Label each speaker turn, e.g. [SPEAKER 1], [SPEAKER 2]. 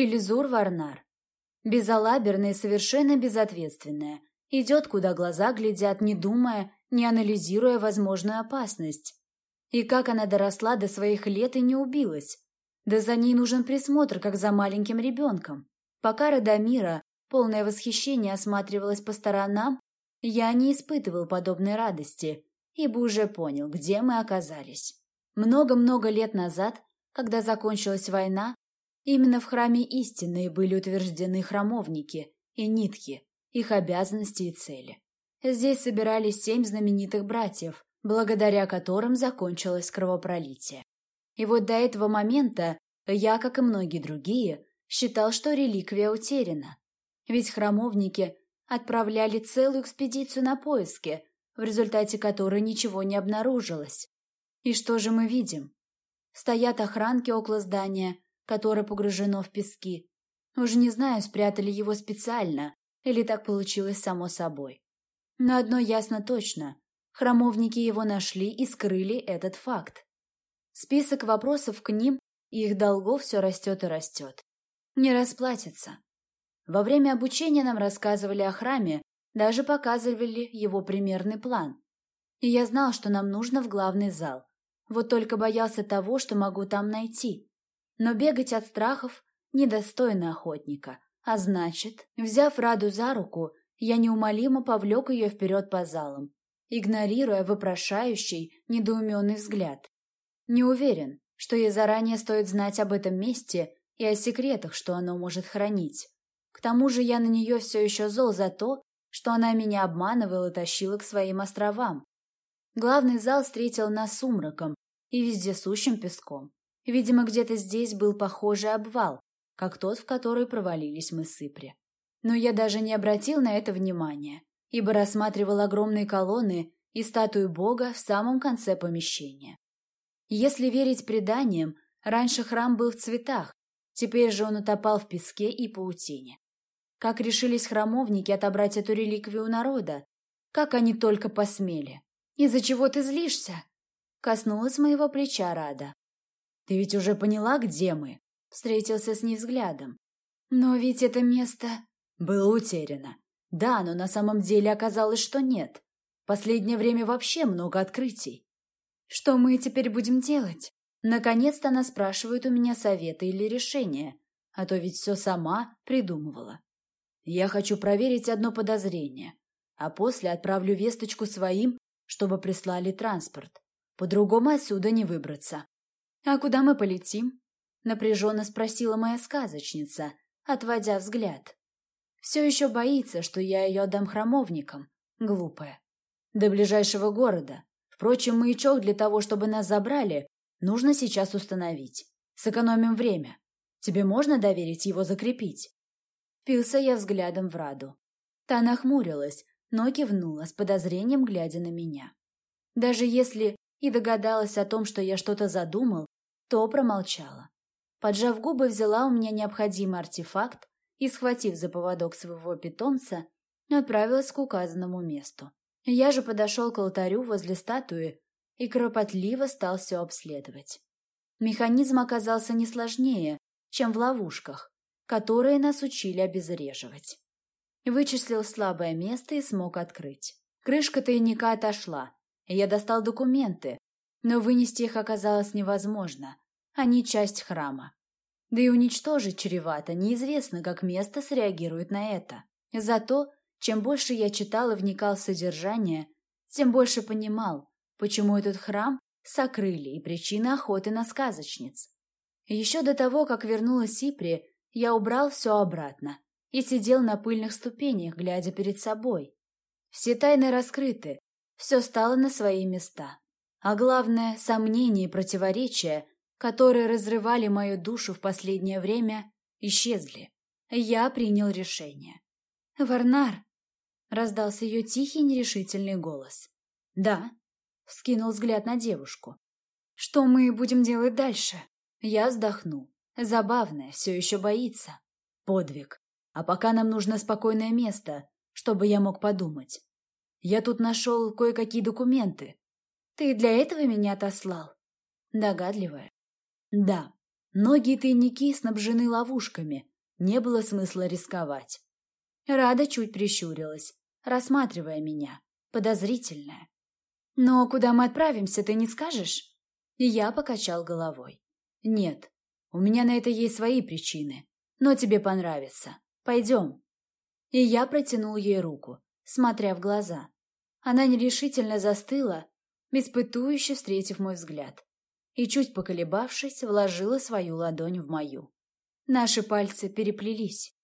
[SPEAKER 1] Элизур Варнар. Безалаберная и совершенно безответственная. Идет, куда глаза глядят, не думая, не анализируя возможную опасность. И как она доросла до своих лет и не убилась. Да за ней нужен присмотр, как за маленьким ребенком. Пока Радомира, полное восхищение, осматривалась по сторонам, я не испытывал подобной радости, ибо уже понял, где мы оказались. Много-много лет назад, когда закончилась война, именно в храме истины были утверждены храмовники и нитки, их обязанности и цели. Здесь собирались семь знаменитых братьев, благодаря которым закончилось кровопролитие. И вот до этого момента я, как и многие другие, считал, что реликвия утеряна. Ведь храмовники отправляли целую экспедицию на поиски, в результате которой ничего не обнаружилось. И что же мы видим? Стоят охранки около здания, которое погружено в пески. Уже не знаю, спрятали его специально, или так получилось само собой. Но одно ясно точно. Храмовники его нашли и скрыли этот факт. Список вопросов к ним и их долгов все растет и растет. Не расплатится. Во время обучения нам рассказывали о храме, даже показывали его примерный план. И я знал, что нам нужно в главный зал. Вот только боялся того, что могу там найти. Но бегать от страхов недостойно охотника. А значит, взяв Раду за руку, я неумолимо повлек ее вперед по залам, игнорируя вопрошающий, недоуменный взгляд. Не уверен, что ей заранее стоит знать об этом месте и о секретах, что оно может хранить. К тому же я на нее все еще зол за то, что она меня обманывала и тащила к своим островам. Главный зал встретил нас сумраком и вездесущим песком. Видимо, где-то здесь был похожий обвал, как тот, в который провалились мы с Ипри. Но я даже не обратил на это внимания, ибо рассматривал огромные колонны и статую Бога в самом конце помещения. Если верить преданиям, раньше храм был в цветах, теперь же он утопал в песке и паутине. Как решились храмовники отобрать эту реликвию у народа? Как они только посмели? Из-за чего ты злишься? Коснулась моего плеча Рада. Ты ведь уже поняла, где мы? Встретился с ней взглядом. Но ведь это место... Было утеряно. Да, но на самом деле оказалось, что нет. Последнее время вообще много открытий. Что мы теперь будем делать? Наконец-то она спрашивает у меня советы или решения, а то ведь все сама придумывала. Я хочу проверить одно подозрение, а после отправлю весточку своим, чтобы прислали транспорт. По-другому отсюда не выбраться. «А куда мы полетим?» — напряженно спросила моя сказочница, отводя взгляд. Все еще боится, что я ее отдам храмовникам. Глупая. До ближайшего города. Впрочем, маячок для того, чтобы нас забрали, нужно сейчас установить. Сэкономим время. Тебе можно доверить его закрепить?» Пился я взглядом в Раду. Та нахмурилась, но кивнула с подозрением, глядя на меня. Даже если и догадалась о том, что я что-то задумал, то промолчала. Поджав губы, взяла у меня необходимый артефакт и, схватив за поводок своего питомца, отправилась к указанному месту. Я же подошел к алтарю возле статуи и кропотливо стал все обследовать. Механизм оказался не сложнее, чем в ловушках, которые нас учили обезвреживать. Вычислил слабое место и смог открыть. Крышка тайника отошла, я достал документы, но вынести их оказалось невозможно. Они часть храма. Да и уничтожить чревато, неизвестно, как место среагирует на это. Зато, чем больше я читал и вникал в содержание, тем больше понимал, почему этот храм сокрыли и причины охоты на сказочниц. Еще до того, как вернулась Сипри, я убрал все обратно и сидел на пыльных ступенях, глядя перед собой. Все тайны раскрыты, все стало на свои места. А главное, сомнения и противоречия, которые разрывали мою душу в последнее время, исчезли. Я принял решение. «Варнар!» — раздался ее тихий нерешительный голос. «Да», — вскинул взгляд на девушку. «Что мы будем делать дальше?» Я вздохнул. Забавная, все еще боится. Подвиг. А пока нам нужно спокойное место, чтобы я мог подумать. Я тут нашел кое-какие документы. Ты для этого меня отослал? Догадливая. Да. Многие тайники снабжены ловушками, не было смысла рисковать. Рада чуть прищурилась, рассматривая меня, подозрительная. «Но куда мы отправимся, ты не скажешь?» Я покачал головой. «Нет, у меня на это есть свои причины, но тебе понравится. Пойдем». И я протянул ей руку, смотря в глаза. Она нерешительно застыла, испытующе встретив мой взгляд, и, чуть поколебавшись, вложила свою ладонь в мою. Наши пальцы переплелись.